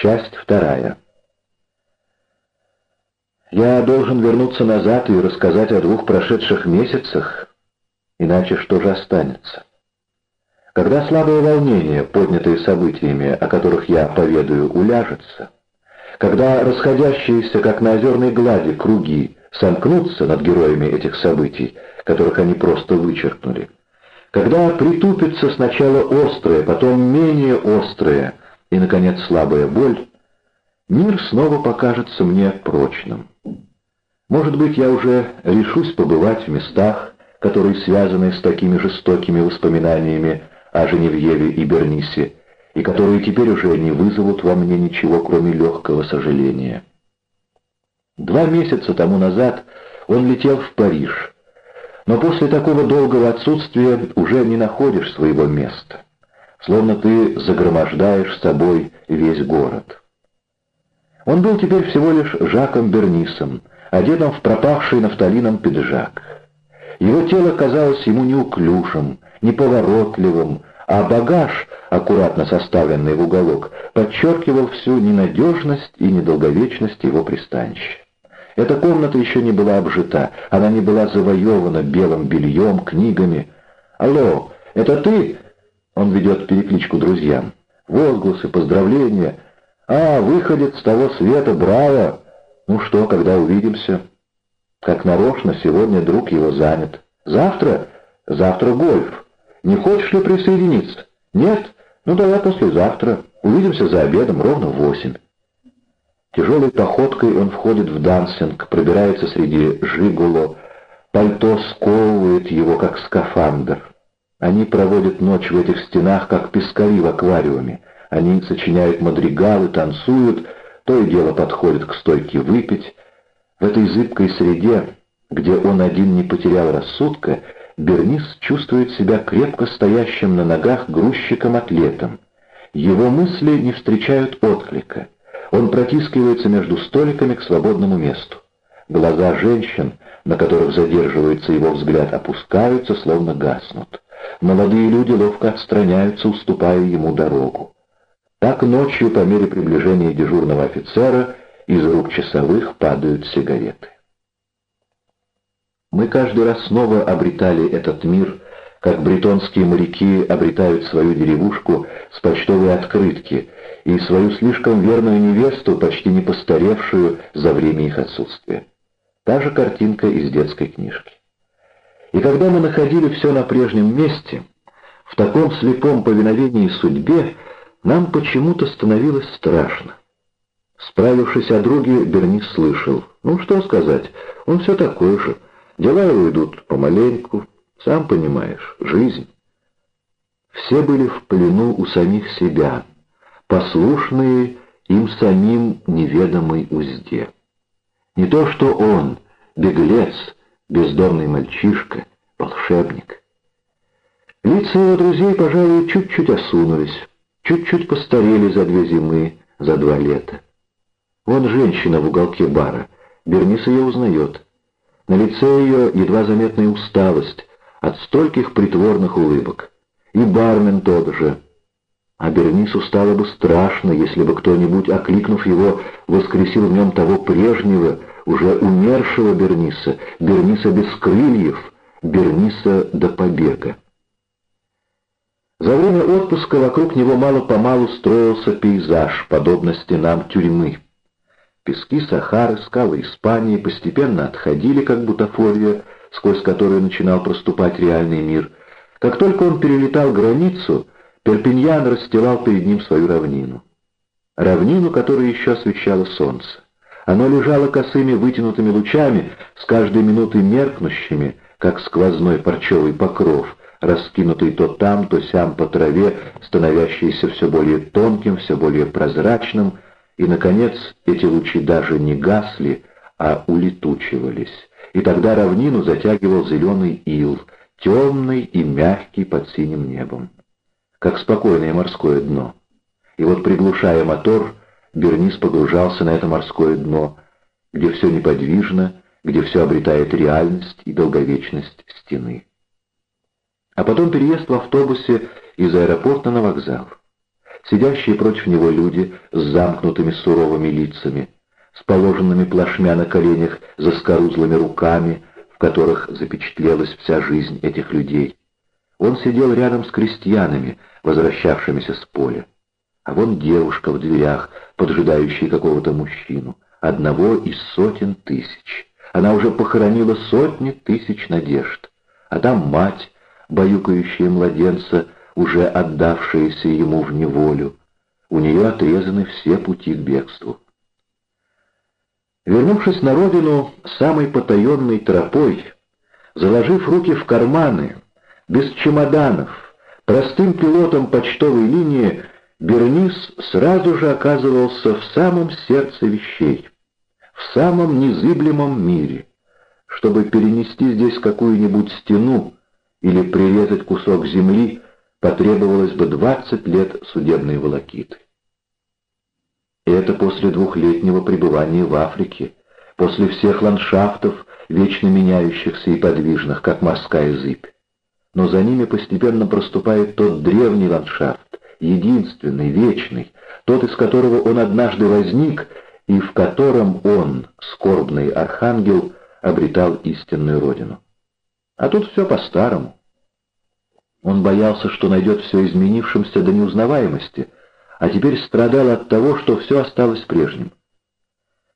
Часть вторая. Я должен вернуться назад и рассказать о двух прошедших месяцах, иначе что же останется? Когда слабое волнение, поднятое событиями, о которых я поведаю, уляжется, когда расходящиеся, как на озерной глади, круги сомкнутся над героями этих событий, которых они просто вычеркнули, когда притупится сначала острое, потом менее острое и, наконец, слабая боль, мир снова покажется мне прочным. Может быть, я уже решусь побывать в местах, которые связаны с такими жестокими воспоминаниями о Женевьеве и Бернисе, и которые теперь уже не вызовут во мне ничего, кроме легкого сожаления. Два месяца тому назад он летел в Париж, но после такого долгого отсутствия уже не находишь своего места, словно ты загромождаешь собой весь город. Он был теперь всего лишь Жаком Бернисом, одетым в пропавший нафталином пиджак. Его тело казалось ему неуклюжим, неповоротливым, а багаж, аккуратно составленный в уголок, подчеркивал всю ненадежность и недолговечность его пристанища. Эта комната еще не была обжита, она не была завоевана белым бельем, книгами. «Алло, это ты?» Он ведет перекличку друзьям. Возгласы, поздравления. «А, выходит с того света, браво!» «Ну что, когда увидимся?» «Как нарочно, сегодня друг его занят. Завтра? Завтра гольф. Не хочешь ли присоединиться?» «Нет? Ну давай послезавтра. Увидимся за обедом ровно в восемь». Тяжелой походкой он входит в дансинг, пробирается среди жигуло, пальто сковывает его, как скафандр. Они проводят ночь в этих стенах, как пескари в аквариуме. Они сочиняют мадригалы, танцуют, то и дело подходят к стойке выпить. В этой зыбкой среде, где он один не потерял рассудка, Бернис чувствует себя крепко стоящим на ногах грузчиком-атлетом. Его мысли не встречают отклика. Он протискивается между столиками к свободному месту. Глаза женщин, на которых задерживается его взгляд, опускаются, словно гаснут. Молодые люди ловко отстраняются, уступая ему дорогу. Так ночью, по мере приближения дежурного офицера, из рук часовых падают сигареты. Мы каждый раз снова обретали этот мир, как бретонские моряки обретают свою деревушку с почтовой открытки и свою слишком верную невесту, почти не постаревшую за время их отсутствия. Та же картинка из детской книжки. И когда мы находили все на прежнем месте, в таком слепом повиновении судьбе, нам почему-то становилось страшно. Справившись о друге, Бернис слышал. Ну, что сказать, он все такой же. Дела его идут помаленьку, сам понимаешь, жизнь. Все были в плену у самих себя, послушные им самим неведомой узде. Не то что он, беглец, бездомный мальчишка, волшебник. Лица его друзей, пожалуй, чуть-чуть осунулись, чуть-чуть постарели за две зимы, за два лета. Вон женщина в уголке бара, Бернис ее узнает. На лице ее едва заметная усталость, от стольких притворных улыбок. И бармен тот же. А Бернису стало бы страшно, если бы кто-нибудь, окликнув его, воскресил в нем того прежнего, уже умершего Берниса, Берниса без крыльев, Берниса до побега. За время отпуска вокруг него мало-помалу строился пейзаж, подобно стенам тюрьмы. Пески Сахары, скалы Испании постепенно отходили, как бутафория, сквозь которую начинал проступать реальный мир. Как только он перелетал границу, Перпиньян расстилал перед ним свою равнину. Равнину, которую еще освещало солнце. Оно лежало косыми вытянутыми лучами, с каждой минутой меркнущими, как сквозной парчевый покров, раскинутый то там, то сям по траве, становящийся все более тонким, все более прозрачным, и, наконец, эти лучи даже не гасли, а улетучивались и тогда равнину затягивал зеленый ил, темный и мягкий под синим небом, как спокойное морское дно. И вот, приглушая мотор, Бернис погружался на это морское дно, где все неподвижно, где все обретает реальность и долговечность стены. А потом переезд в автобусе из аэропорта на вокзал. сидящие против него люди с замкнутыми суровыми лицами, с положенными плашмя на коленях за скорузлыми руками, в которых запечатлелась вся жизнь этих людей. Он сидел рядом с крестьянами, возвращавшимися с поля. А вон девушка в дверях, поджидающая какого-то мужчину, одного из сотен тысяч. Она уже похоронила сотни тысяч надежд. А там мать, баюкающая младенца, уже отдавшаяся ему в неволю. У нее отрезаны все пути к бегству. Вернувшись на родину самой потаенной тропой, заложив руки в карманы, без чемоданов, простым пилотом почтовой линии, Бернис сразу же оказывался в самом сердце вещей, в самом незыблемом мире. Чтобы перенести здесь какую-нибудь стену или прирезать кусок земли, потребовалось бы 20 лет судебной волокиты. И это после двухлетнего пребывания в Африке, после всех ландшафтов, вечно меняющихся и подвижных, как морская зыбь. Но за ними постепенно проступает тот древний ландшафт, единственный, вечный, тот, из которого он однажды возник, и в котором он, скорбный архангел, обретал истинную родину. А тут все по-старому. Он боялся, что найдет все изменившимся до неузнаваемости, а теперь страдал от того, что все осталось прежним.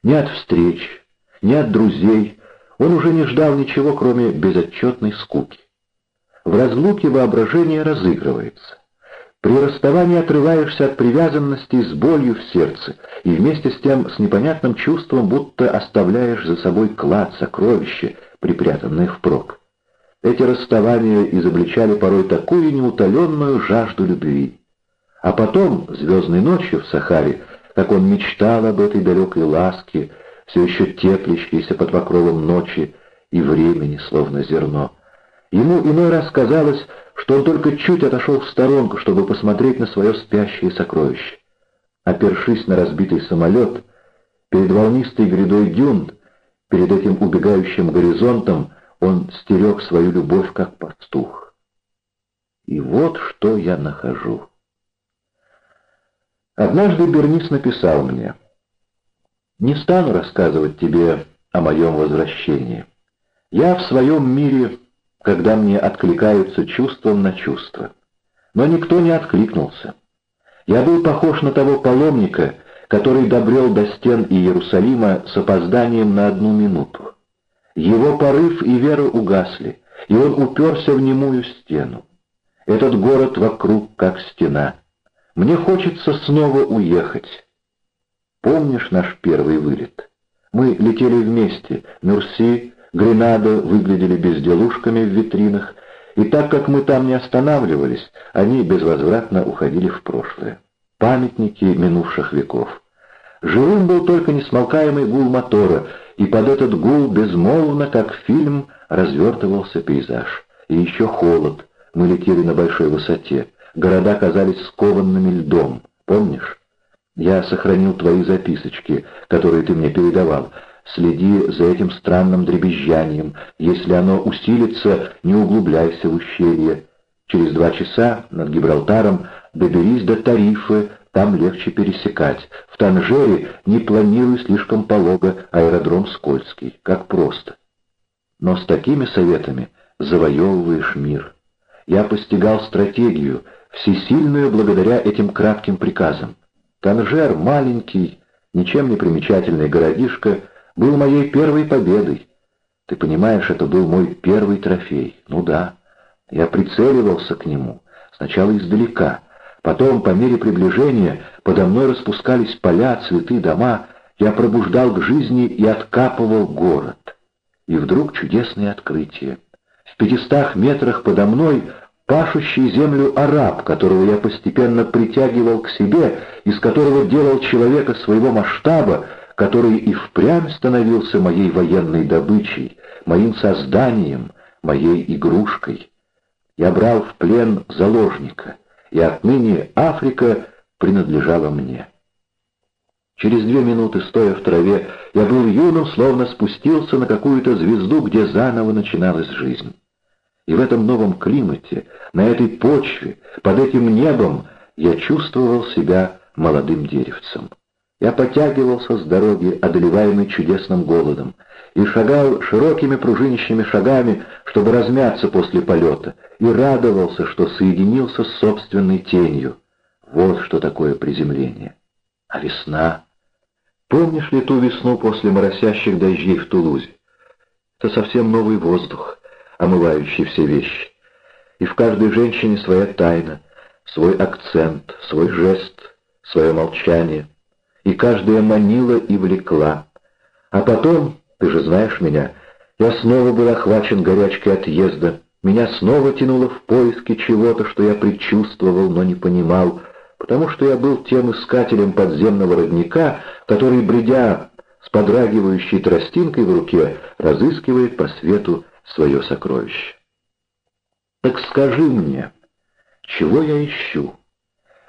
Ни от встреч, ни от друзей он уже не ждал ничего, кроме безотчетной скуки. В разлуке воображение разыгрывается. При расставании отрываешься от привязанности с болью в сердце и вместе с тем с непонятным чувством, будто оставляешь за собой клад, сокровище, припрятанное впрок. Эти расставания изобличали порой такую неутоленную жажду любви. А потом, звездной ночью в Сахаре, как он мечтал об этой далекой ласке, все еще теплящейся под покровом ночи и времени, словно зерно. Ему иной раз казалось, что он только чуть отошел в сторонку, чтобы посмотреть на свое спящее сокровище. Опершись на разбитый самолет, перед волнистой грядой дюн, перед этим убегающим горизонтом, он стерег свою любовь как пастух. И вот что я нахожу. Однажды Бернис написал мне, «Не стану рассказывать тебе о моем возвращении. Я в своем мире когда мне откликаются чувством на чувство. Но никто не откликнулся. Я был похож на того паломника, который добрел до стен Иерусалима с опозданием на одну минуту. Его порыв и вера угасли, и он уперся в немую стену. Этот город вокруг как стена. Мне хочется снова уехать. Помнишь наш первый вылет? Мы летели вместе, Мерси, Гренадо выглядели безделушками в витринах, и так как мы там не останавливались, они безвозвратно уходили в прошлое. Памятники минувших веков. Живым был только несмолкаемый гул мотора, и под этот гул безмолвно, как фильм, развертывался пейзаж. И еще холод. Мы летели на большой высоте. Города казались скованными льдом. Помнишь? Я сохранил твои записочки, которые ты мне передавал. Следи за этим странным дребезжанием. Если оно усилится, не углубляйся в ущелье. Через два часа над Гибралтаром доберись до Тарифы, там легче пересекать. В Танжере не планируй слишком полого, аэродром скользкий, как просто. Но с такими советами завоевываешь мир. Я постигал стратегию, всесильную благодаря этим кратким приказам. Танжер, маленький, ничем не примечательный городишко, был моей первой победой. Ты понимаешь, это был мой первый трофей. Ну да, я прицеливался к нему, сначала издалека. Потом, по мере приближения, подо мной распускались поля, цветы, дома. Я пробуждал к жизни и откапывал город. И вдруг чудесное открытие. В пятистах метрах подо мной пашущий землю араб, которого я постепенно притягивал к себе, из которого делал человека своего масштаба, который и впрямь становился моей военной добычей, моим созданием, моей игрушкой. Я брал в плен заложника, и отныне Африка принадлежала мне. Через две минуты, стоя в траве, я был юным, словно спустился на какую-то звезду, где заново начиналась жизнь. И в этом новом климате, на этой почве, под этим небом, я чувствовал себя молодым деревцем. Я потягивался с дороги, одолеваемый чудесным голодом, и шагал широкими пружинищими шагами, чтобы размяться после полета, и радовался, что соединился с собственной тенью. Вот что такое приземление. А весна? Помнишь ли ту весну после моросящих дождей в Тулузе? Это совсем новый воздух, омывающий все вещи. И в каждой женщине своя тайна, свой акцент, свой жест, свое молчание. И каждая манила и влекла. А потом, ты же знаешь меня, я снова был охвачен горячкой отъезда. Меня снова тянуло в поиски чего-то, что я предчувствовал, но не понимал, потому что я был тем искателем подземного родника, который, бредя с подрагивающей тростинкой в руке, разыскивает по свету свое сокровище. Так скажи мне, чего я ищу?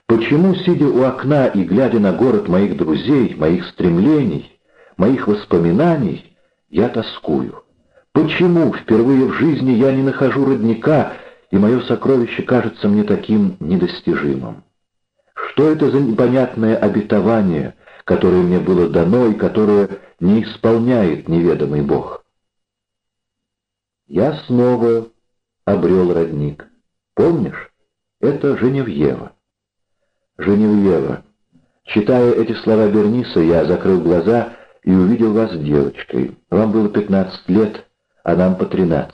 Почему, сидя у окна и глядя на город моих друзей, моих стремлений, моих воспоминаний, я тоскую? Почему впервые в жизни я не нахожу родника, и мое сокровище кажется мне таким недостижимым? Что это за непонятное обетование, которое мне было дано и которое не исполняет неведомый Бог? Я снова обрел родник. Помнишь? Это Женевьева. Женевьева. Читая эти слова Берниса, я закрыл глаза и увидел вас девочкой. Вам было 15 лет, а нам по 13.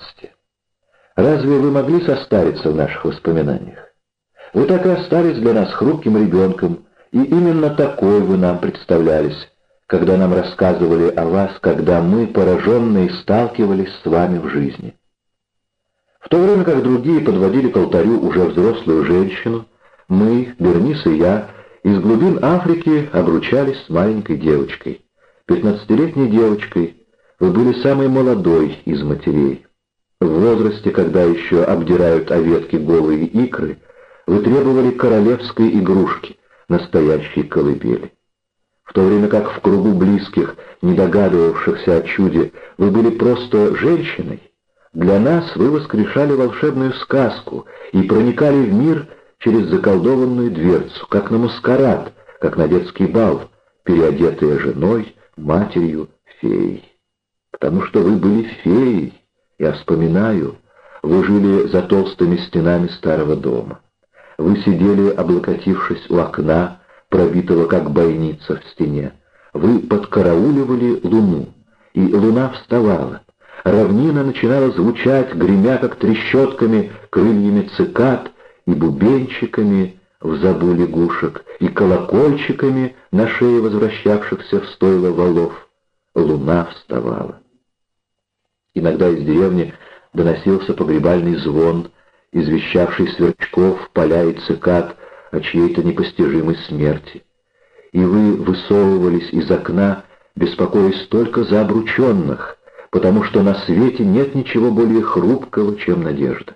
Разве вы могли состариться в наших воспоминаниях? Вы так и остались для нас хрупким ребенком, и именно такой вы нам представлялись, когда нам рассказывали о вас, когда мы, пораженные, сталкивались с вами в жизни. В то время как другие подводили к алтарю уже взрослую женщину, мы, Бернис и я, из глубин Африки обручались с маленькой девочкой. Пятнадцатилетней девочкой вы были самой молодой из матерей. В возрасте, когда еще обдирают о ветки голые икры, вы требовали королевской игрушки, настоящей колыбели в то время как в кругу близких, не догадывавшихся о чуде, вы были просто женщиной, для нас вы воскрешали волшебную сказку и проникали в мир через заколдованную дверцу, как на маскарад, как на детский бал, переодетые женой, матерью, феей. Потому что вы были феей, я вспоминаю, вы жили за толстыми стенами старого дома. Вы сидели, облокотившись у окна, пробитого как бойница в стене. Вы подкарауливали луну, и луна вставала. Равнина начинала звучать, гремя как трещотками, крыльями цикад и бубенчиками в забу лягушек, и колокольчиками на шее возвращавшихся в стойло валов. Луна вставала. Иногда из деревни доносился погребальный звон, извещавший сверчков, поля и цикад, о чьей-то непостижимой смерти. И вы высовывались из окна, беспокоясь только за обрученных, потому что на свете нет ничего более хрупкого, чем надежда.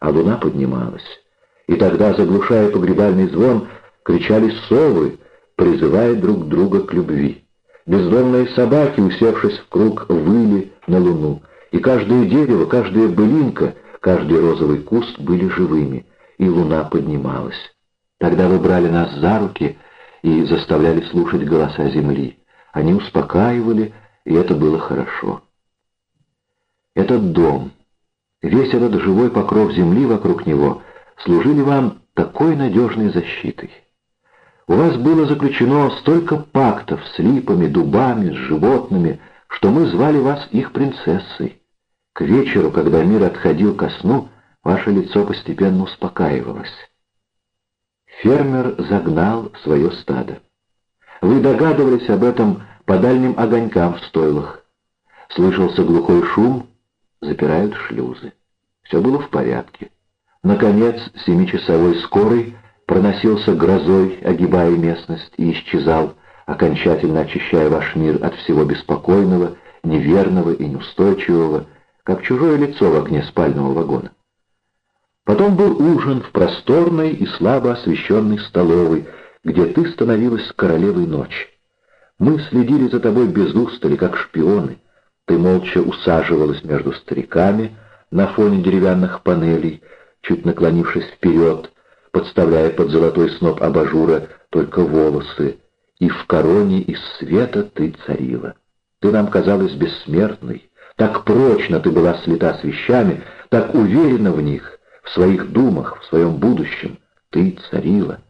А луна поднималась. И тогда, заглушая погребальный звон, кричали совы, призывая друг друга к любви. Бездомные собаки, усевшись в круг, выли на луну, и каждое дерево, каждая былинка, каждый розовый куст были живыми, и луна поднималась. Тогда вы брали нас за руки и заставляли слушать голоса земли. Они успокаивали, и это было хорошо. Этот дом, весь этот живой покров земли вокруг него, служили вам такой надежной защитой. У вас было заключено столько пактов с липами, дубами, с животными, что мы звали вас их принцессой. К вечеру, когда мир отходил ко сну, ваше лицо постепенно успокаивалось. Фермер загнал свое стадо. Вы догадывались об этом по дальним огонькам в стойлах. Слышался глухой шум, запирают шлюзы. Все было в порядке. Наконец, семичасовой скорый проносился грозой, огибая местность, и исчезал, окончательно очищая ваш мир от всего беспокойного, неверного и неустойчивого, как чужое лицо в окне спального вагона. Потом был ужин в просторной и слабо освещенной столовой, где ты становилась королевой ночи. Мы следили за тобой без устали, как шпионы. Ты молча усаживалась между стариками на фоне деревянных панелей, чуть наклонившись вперед, подставляя под золотой сноп абажура только волосы, и в короне из света ты царила. Ты нам казалась бессмертной, так прочно ты была слита с вещами, так уверена в них, в своих думах, в своем будущем. Ты царила.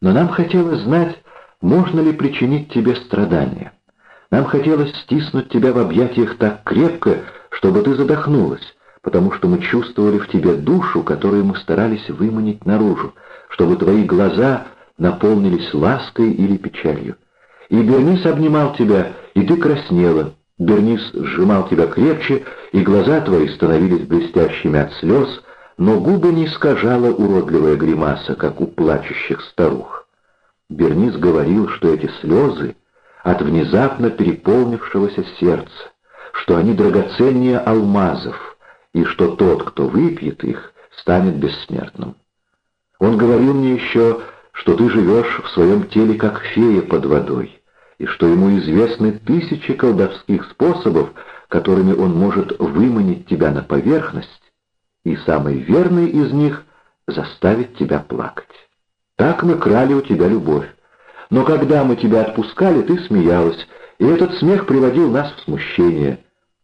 Но нам хотелось знать, можно ли причинить тебе страдания. Нам хотелось стиснуть тебя в объятиях так крепко, чтобы ты задохнулась, потому что мы чувствовали в тебе душу, которую мы старались выманить наружу, чтобы твои глаза наполнились лаской или печалью. И Бернис обнимал тебя, и ты краснела. Бернис сжимал тебя крепче, и глаза твои становились блестящими от слез, но губы не искажала уродливая гримаса, как у плачущих старух. Бернис говорил, что эти слезы от внезапно переполнившегося сердца, что они драгоценнее алмазов, и что тот, кто выпьет их, станет бессмертным. Он говорил мне еще, что ты живешь в своем теле как фея под водой, и что ему известны тысячи колдовских способов, которыми он может выманить тебя на поверхность, и самый верный из них — заставить тебя плакать. Так мы крали у тебя любовь. Но когда мы тебя отпускали, ты смеялась, и этот смех приводил нас в смущение.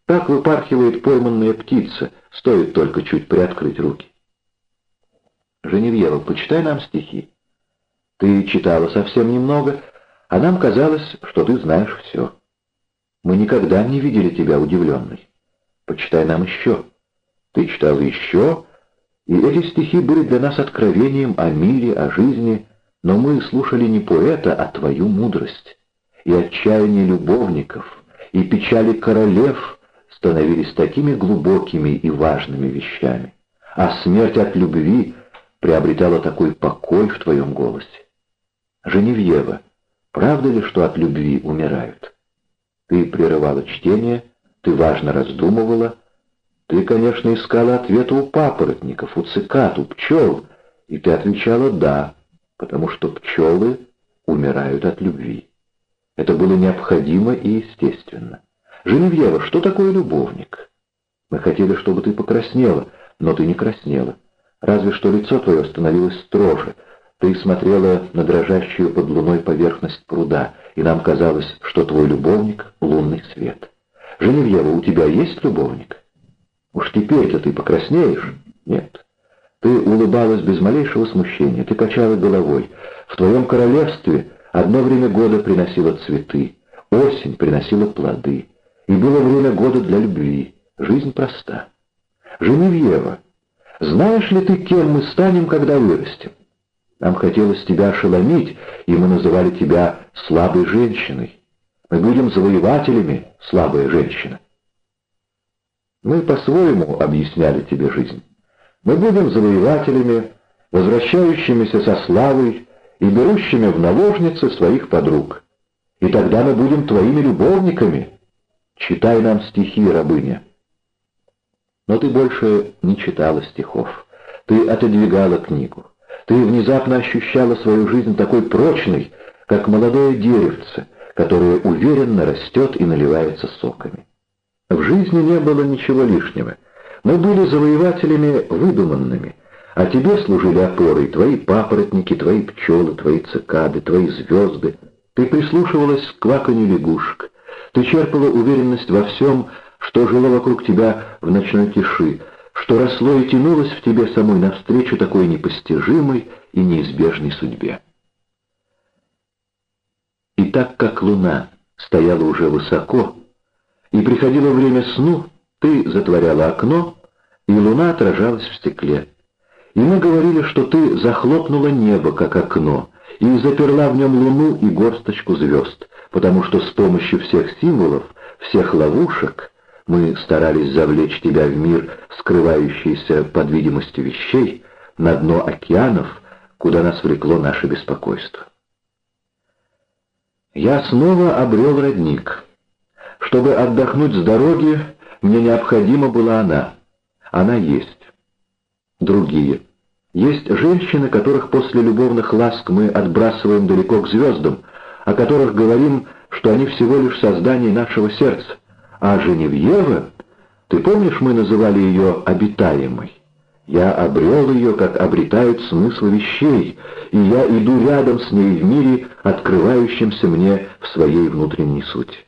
Так выпархивает пойманная птица, стоит только чуть приоткрыть руки. Женевьева, почитай нам стихи. Ты читала совсем немного, а нам казалось, что ты знаешь все. Мы никогда не видели тебя удивленной. Почитай нам еще. Ты читала еще, и эти стихи были для нас откровением о мире, о жизни, но мы слушали не поэта, а твою мудрость. И отчаяние любовников, и печали королев становились такими глубокими и важными вещами. А смерть от любви приобретала такой покой в твоем голосе. Женевьева, правда ли, что от любви умирают? Ты прерывала чтение, ты важно раздумывала. Ты, конечно, искала ответа у папоротников, у цикад, у пчел, и ты отвечала «да», потому что пчелы умирают от любви. Это было необходимо и естественно. «Женевьева, что такое любовник?» «Мы хотели, чтобы ты покраснела, но ты не краснела. Разве что лицо твое становилось строже, ты смотрела на дрожащую под луной поверхность пруда, и нам казалось, что твой любовник — лунный свет. Женевьева, у тебя есть любовник? Уж теперь-то ты покраснеешь? Нет. Ты улыбалась без малейшего смущения, ты качала головой. В твоем королевстве одно время года приносило цветы, осень приносила плоды, и было время года для любви. Жизнь проста. Женевьева, знаешь ли ты, кем мы станем, когда вырастем? Нам хотелось тебя ошеломить, и мы называли тебя слабой женщиной. Мы будем завоевателями, слабая женщина. Мы по-своему объясняли тебе жизнь. Мы будем завоевателями, возвращающимися со славой и берущими в наложницы своих подруг. И тогда мы будем твоими любовниками. Читай нам стихи, рабыня. Но ты больше не читала стихов. Ты отодвигала книгу. Ты внезапно ощущала свою жизнь такой прочной, как молодое деревце, которое уверенно растет и наливается соками. В жизни не было ничего лишнего. Мы были завоевателями выдуманными, а тебе служили опорой твои папоротники, твои пчелы, твои цикады, твои звезды. Ты прислушивалась к кваканью лягушек. Ты черпала уверенность во всем, что жило вокруг тебя в ночной тиши, что росло и тянулось в тебе самой навстречу такой непостижимой и неизбежной судьбе. И так как луна стояла уже высоко, и приходило время сну, ты затворяла окно, и луна отражалась в стекле. И мы говорили, что ты захлопнула небо, как окно, и заперла в нем луну и горсточку звезд, потому что с помощью всех символов, всех ловушек мы старались завлечь тебя в мир, скрывающийся под видимостью вещей, на дно океанов, куда нас влекло наше беспокойство. Я снова обрел родник. Чтобы отдохнуть с дороги, мне необходима была она. Она есть. Другие. Есть женщины, которых после любовных ласк мы отбрасываем далеко к звездам, о которых говорим, что они всего лишь создание нашего сердца. А Женевьева, ты помнишь, мы называли ее обитаемой? Я обрел ее, как обретают смысл вещей, и я иду рядом с ней в мире, открывающемся мне в своей внутренней сути.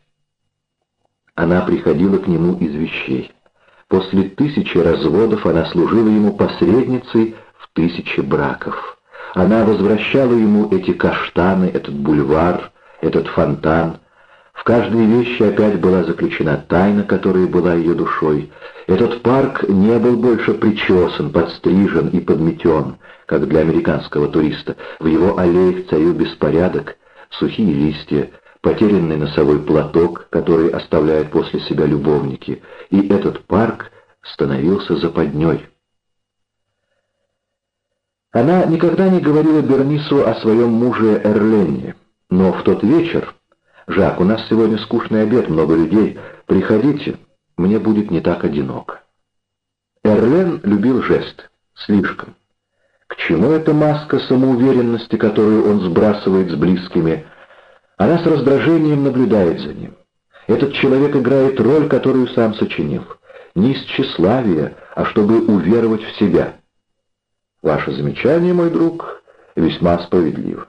Она приходила к нему из вещей. После тысячи разводов она служила ему посредницей в тысяче браков. Она возвращала ему эти каштаны, этот бульвар, этот фонтан. В каждой вещи опять была заключена тайна, которая была ее душой. Этот парк не был больше причесан, подстрижен и подметен, как для американского туриста. В его аллеях царил беспорядок, сухие листья, потерянный носовой платок, который оставляют после себя любовники, и этот парк становился западней. Она никогда не говорила Бернису о своем муже Эрлене, но в тот вечер «Жак, у нас сегодня скучный обед, много людей. Приходите, мне будет не так одиноко». Эрлен любил жест. Слишком. К чему эта маска самоуверенности, которую он сбрасывает с близкими? Она с раздражением наблюдает за ним. Этот человек играет роль, которую сам сочинил. Не из тщеславия, а чтобы уверовать в себя. Ваше замечание, мой друг, весьма справедливо.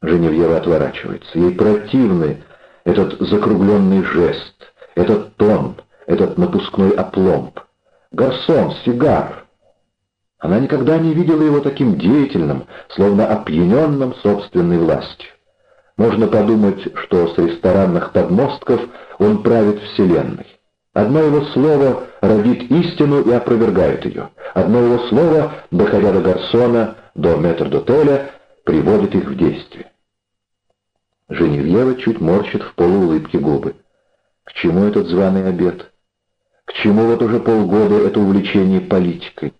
Женевьева отворачивается. Ей противны этот закругленный жест, этот тон, этот напускной опломб. Гарсон, сигар. Она никогда не видела его таким деятельным, словно опьяненным собственной властью. Можно подумать, что с ресторанных подмостков он правит вселенной. Одно его слово родит истину и опровергает ее. Одно его слово, доходя до Гарсона, до метрдотеля, приводит их в действие. Женевьева чуть морщит в полуулыбке губы. К чему этот званый обед? К чему вот уже полгода это увлечение политикой?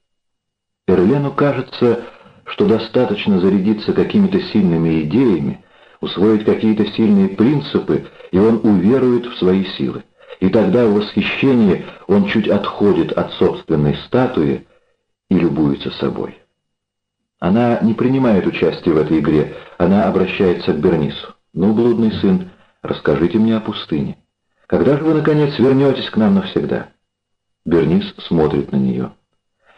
Эрлену кажется, что достаточно зарядиться какими-то сильными идеями, усвоить какие-то сильные принципы, и он уверует в свои силы. И тогда в восхищении он чуть отходит от собственной статуи и любуется собой. Она не принимает участия в этой игре, она обращается к Бернису. «Ну, блудный сын, расскажите мне о пустыне. Когда же вы, наконец, вернетесь к нам навсегда?» Бернис смотрит на нее.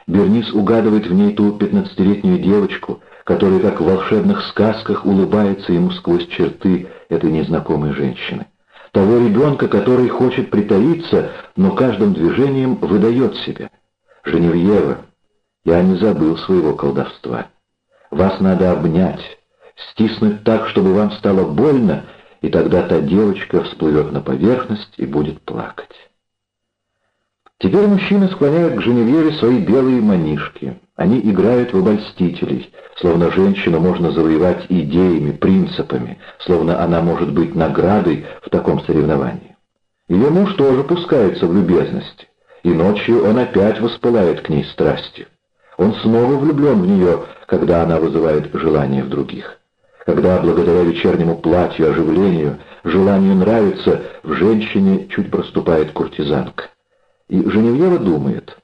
Бернис угадывает в ней ту пятнадцатилетнюю девочку, которая, как в волшебных сказках, улыбается ему сквозь черты этой незнакомой женщины. Того ребенка, который хочет притаиться, но каждым движением выдает себя. «Женевьева, я не забыл своего колдовства. Вас надо обнять, стиснуть так, чтобы вам стало больно, и тогда та девочка всплывет на поверхность и будет плакать». Теперь мужчины склоняют к Женевьеве свои белые манишки. Они играют в обольстителей, словно женщину можно завоевать идеями, принципами, словно она может быть наградой в таком соревновании. Ее муж тоже пускается в любезности, и ночью он опять воспылает к ней страстью. Он снова влюблен в нее, когда она вызывает желание в других. Когда, благодаря вечернему платью, оживлению, желанию нравится, в женщине чуть проступает куртизанка. И Женевьева думает,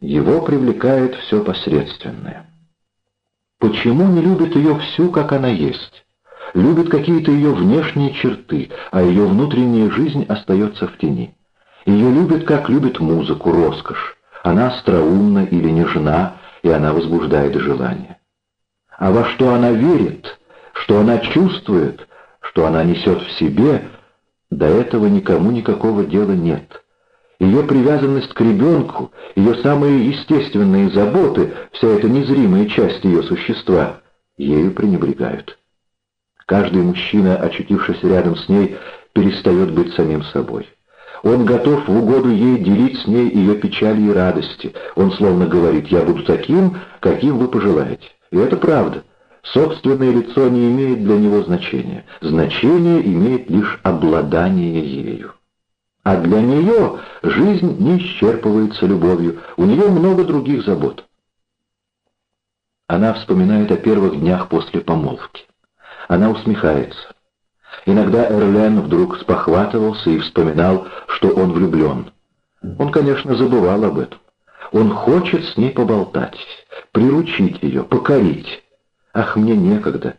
его привлекает все посредственное. Почему не любит ее всю, как она есть? Любит какие-то ее внешние черты, а ее внутренняя жизнь остается в тени. Ее любит, как любит музыку, роскошь. Она остроумна или нежна, и она возбуждает желание. А во что она верит, что она чувствует, что она несет в себе, до этого никому никакого дела нет. Ее привязанность к ребенку, ее самые естественные заботы, вся эта незримая часть ее существа, ею пренебрегают. Каждый мужчина, очутившийся рядом с ней, перестает быть самим собой. Он готов в угоду ей делить с ней ее печали и радости. Он словно говорит «я буду таким, каким вы пожелаете». И это правда. Собственное лицо не имеет для него значения. Значение имеет лишь обладание ею. А для нее жизнь не исчерпывается любовью, у нее много других забот. Она вспоминает о первых днях после помолвки. Она усмехается. Иногда Эрлен вдруг спохватывался и вспоминал, что он влюблен. Он, конечно, забывал об этом. Он хочет с ней поболтать, приручить ее, покорить. Ах, мне некогда.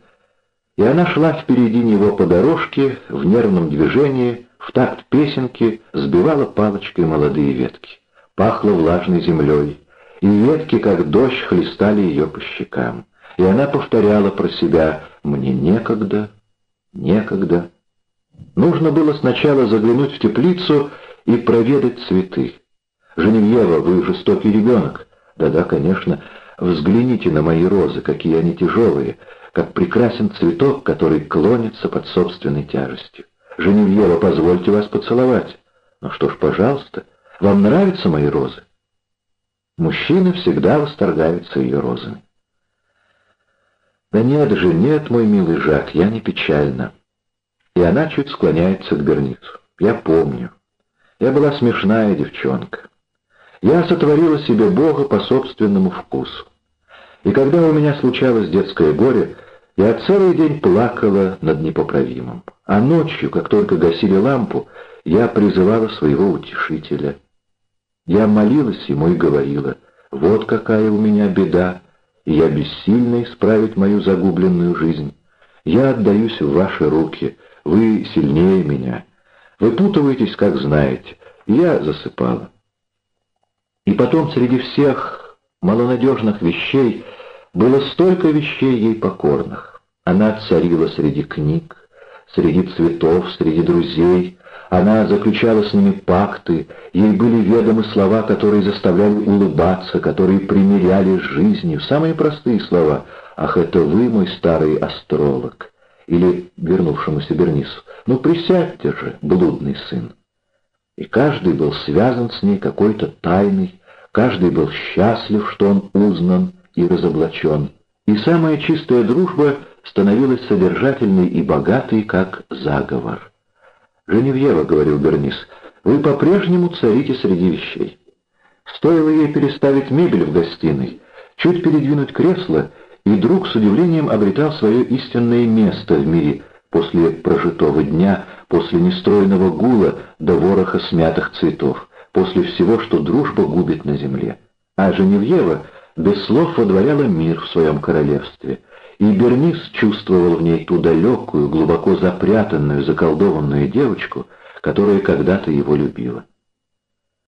И она шла впереди него по дорожке в нервном движении, в такт песенки сбивала палочкой молодые ветки. Пахло влажной землей, и ветки, как дождь, хлестали ее по щекам. И она повторяла про себя «мне некогда, некогда». Нужно было сначала заглянуть в теплицу и проведать цветы. «Женевьева, вы жестокий ребенок». «Да-да, конечно. Взгляните на мои розы, какие они тяжелые, как прекрасен цветок, который клонится под собственной тяжестью. Женевьева, позвольте вас поцеловать». «Ну что ж, пожалуйста, вам нравятся мои розы?» Мужчина всегда восторгается ее розами. «Да нет же, нет, мой милый Жак, я не печальна». И она чуть склоняется к Берницу. «Я помню. Я была смешная девчонка. Я сотворила себе Бога по собственному вкусу. И когда у меня случалось детское горе, я целый день плакала над непоправимым. А ночью, как только гасили лампу, я призывала своего утешителя. Я молилась ему и говорила, вот какая у меня беда, и я бессильна исправить мою загубленную жизнь. Я отдаюсь в ваши руки, вы сильнее меня. Вы путываетесь, как знаете. Я засыпала. И потом среди всех малонадежных вещей было столько вещей ей покорных. Она царила среди книг, среди цветов, среди друзей. Она заключала с ними пакты, ей были ведомы слова, которые заставляли улыбаться, которые примиряли с жизнью. Самые простые слова «Ах, это вы, мой старый астролог!» или вернувшемуся Бернису «Ну присядьте же, блудный сын!» И каждый был связан с ней какой-то тайной, каждый был счастлив, что он узнан и разоблачен. И самая чистая дружба становилась содержательной и богатой, как заговор. «Женевьева», — говорил Бернис, — «вы по-прежнему царите среди вещей. Стоило ей переставить мебель в гостиной, чуть передвинуть кресло, и друг с удивлением обретал свое истинное место в мире после прожитого дня, после нестройного гула до вороха смятых цветов, после всего, что дружба губит на земле. А Женевьева без слов водворяла мир в своем королевстве, и Бернис чувствовал в ней ту далекую, глубоко запрятанную, заколдованную девочку, которая когда-то его любила.